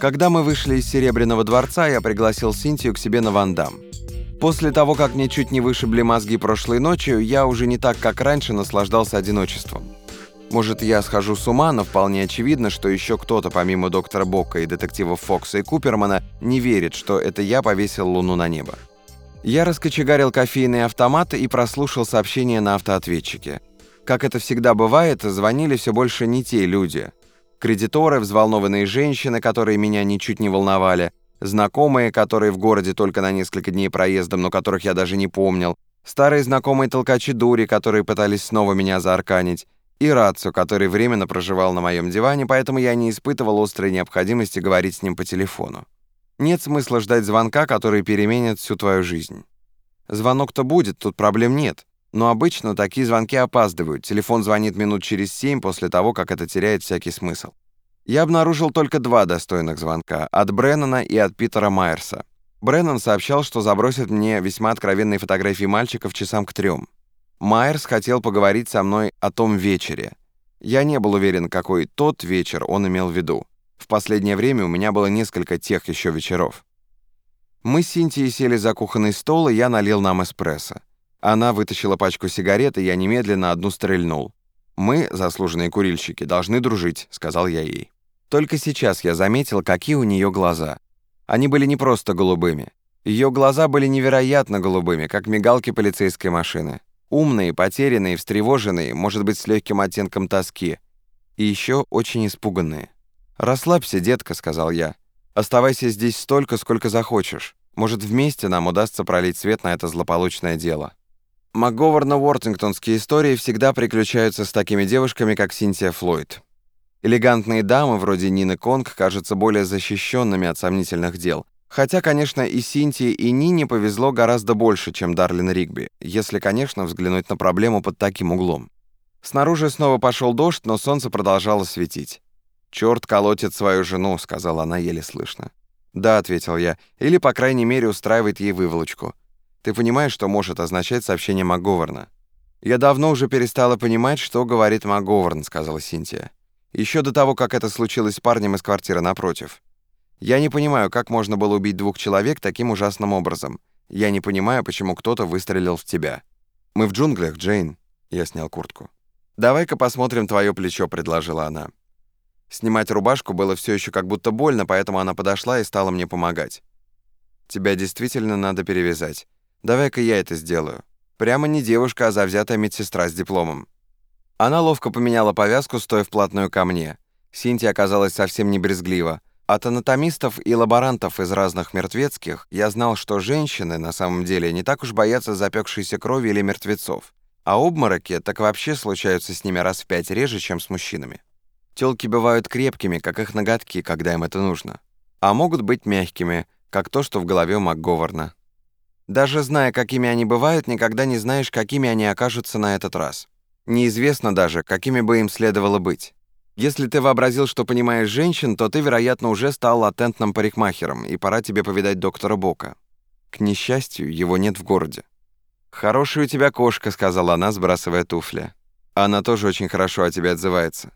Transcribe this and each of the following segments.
Когда мы вышли из Серебряного дворца, я пригласил Синтию к себе на Вандам. После того, как мне чуть не вышибли мозги прошлой ночью, я уже не так, как раньше, наслаждался одиночеством. Может, я схожу с ума, но вполне очевидно, что еще кто-то, помимо доктора Бока и детективов Фокса и Купермана, не верит, что это я повесил Луну на небо. Я раскочегарил кофейные автоматы и прослушал сообщения на автоответчике. Как это всегда бывает, звонили все больше не те люди – кредиторы, взволнованные женщины, которые меня ничуть не волновали, знакомые, которые в городе только на несколько дней проездом, но которых я даже не помнил, старые знакомые толкачи дури, которые пытались снова меня заарканить, и Рацу, который временно проживал на моем диване, поэтому я не испытывал острой необходимости говорить с ним по телефону. Нет смысла ждать звонка, который переменит всю твою жизнь. Звонок-то будет, тут проблем нет. Но обычно такие звонки опаздывают. Телефон звонит минут через семь после того, как это теряет всякий смысл. Я обнаружил только два достойных звонка — от Бреннана и от Питера Майерса. Бреннан сообщал, что забросит мне весьма откровенные фотографии мальчиков часам к трем. Майерс хотел поговорить со мной о том вечере. Я не был уверен, какой тот вечер он имел в виду. В последнее время у меня было несколько тех еще вечеров. Мы с Синтией сели за кухонный стол, и я налил нам эспрессо. Она вытащила пачку сигарет, и я немедленно одну стрельнул. «Мы, заслуженные курильщики, должны дружить», — сказал я ей. Только сейчас я заметил, какие у нее глаза. Они были не просто голубыми. Ее глаза были невероятно голубыми, как мигалки полицейской машины. Умные, потерянные, встревоженные, может быть, с легким оттенком тоски. И еще очень испуганные. «Расслабься, детка», — сказал я. «Оставайся здесь столько, сколько захочешь. Может, вместе нам удастся пролить свет на это злополучное дело». МакГоварна-Уортингтонские истории всегда приключаются с такими девушками, как Синтия Флойд. Элегантные дамы вроде Нины Конг кажутся более защищенными от сомнительных дел. Хотя, конечно, и Синтии, и Нине повезло гораздо больше, чем Дарлин Ригби, если, конечно, взглянуть на проблему под таким углом. Снаружи снова пошел дождь, но солнце продолжало светить. «Черт колотит свою жену», — сказала она еле слышно. «Да», — ответил я, — «или, по крайней мере, устраивает ей выволочку. Ты понимаешь, что может означать сообщение МакГоверна?» «Я давно уже перестала понимать, что говорит МакГоверн», — сказала Синтия. «Еще до того, как это случилось с парнем из квартиры напротив. Я не понимаю, как можно было убить двух человек таким ужасным образом. Я не понимаю, почему кто-то выстрелил в тебя. Мы в джунглях, Джейн». Я снял куртку. «Давай-ка посмотрим твое плечо», — предложила она. Снимать рубашку было все еще как будто больно, поэтому она подошла и стала мне помогать. «Тебя действительно надо перевязать. Давай-ка я это сделаю. Прямо не девушка, а завзятая медсестра с дипломом. Она ловко поменяла повязку, стоя вплотную ко мне. Синтия оказалась совсем не брезглива. От анатомистов и лаборантов из разных мертвецких я знал, что женщины на самом деле не так уж боятся запекшейся крови или мертвецов. А обмороки так вообще случаются с ними раз в пять реже, чем с мужчинами. Тёлки бывают крепкими, как их ноготки, когда им это нужно. А могут быть мягкими, как то, что в голове МакГоварна. Даже зная, какими они бывают, никогда не знаешь, какими они окажутся на этот раз. Неизвестно даже, какими бы им следовало быть. Если ты вообразил, что понимаешь женщин, то ты, вероятно, уже стал латентным парикмахером, и пора тебе повидать доктора Бока. К несчастью, его нет в городе. «Хорошая у тебя кошка», — сказала она, сбрасывая туфли. «Она тоже очень хорошо о тебе отзывается».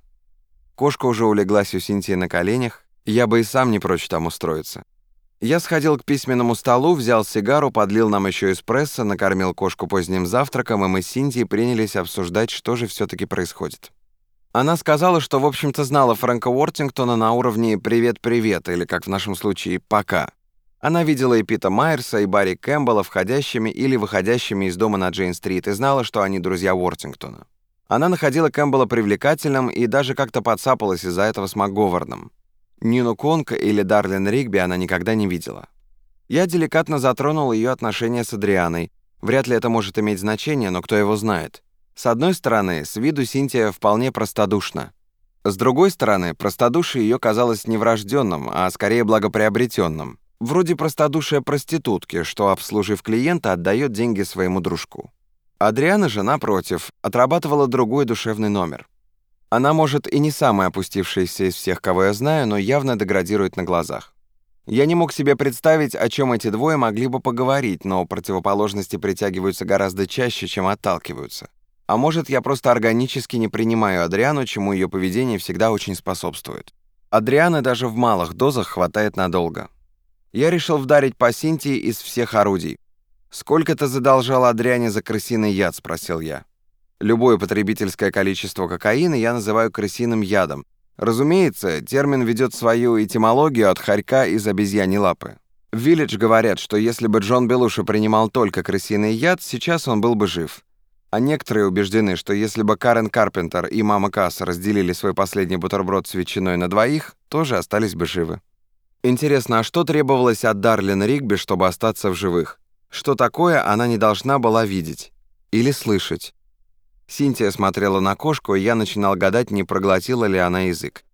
Кошка уже улеглась у Синтии на коленях, я бы и сам не прочь там устроиться. Я сходил к письменному столу, взял сигару, подлил нам еще эспрессо, накормил кошку поздним завтраком, и мы с Синтией принялись обсуждать, что же все-таки происходит. Она сказала, что, в общем-то, знала Фрэнка Уортингтона на уровне «привет-привет» или, как в нашем случае, «пока». Она видела и Пита Майерса, и Барри Кэмпбелла входящими или выходящими из дома на Джейн-стрит и знала, что они друзья Уортингтона. Она находила Кэмпбелла привлекательным и даже как-то подцапалась из-за этого с МакГоварном. Нину Конг или Дарлин Ригби она никогда не видела. Я деликатно затронул ее отношения с Адрианой. Вряд ли это может иметь значение, но кто его знает. С одной стороны, с виду Синтия вполне простодушна. С другой стороны, простодушие ее казалось не врожденным, а скорее благоприобретенным. Вроде простодушия проститутки, что, обслужив клиента, отдает деньги своему дружку. Адриана же, напротив, отрабатывала другой душевный номер. Она, может, и не самая опустившаяся из всех, кого я знаю, но явно деградирует на глазах. Я не мог себе представить, о чем эти двое могли бы поговорить, но противоположности притягиваются гораздо чаще, чем отталкиваются. А может, я просто органически не принимаю Адриану, чему ее поведение всегда очень способствует. Адрианы даже в малых дозах хватает надолго. Я решил вдарить по Синтии из всех орудий. «Сколько ты задолжал Адриане за крысиный яд?» — спросил я. Любое потребительское количество кокаина я называю крысиным ядом, Разумеется, термин ведет свою этимологию от хорька из обезьяньей лапы. В Village говорят, что если бы Джон Белуша принимал только крысиный яд, сейчас он был бы жив. А некоторые убеждены, что если бы Карен Карпентер и мама Касс разделили свой последний бутерброд с ветчиной на двоих, тоже остались бы живы. Интересно, а что требовалось от Дарлин Ригби, чтобы остаться в живых? Что такое она не должна была видеть? Или слышать? Синтия смотрела на кошку, и я начинал гадать, не проглотила ли она язык.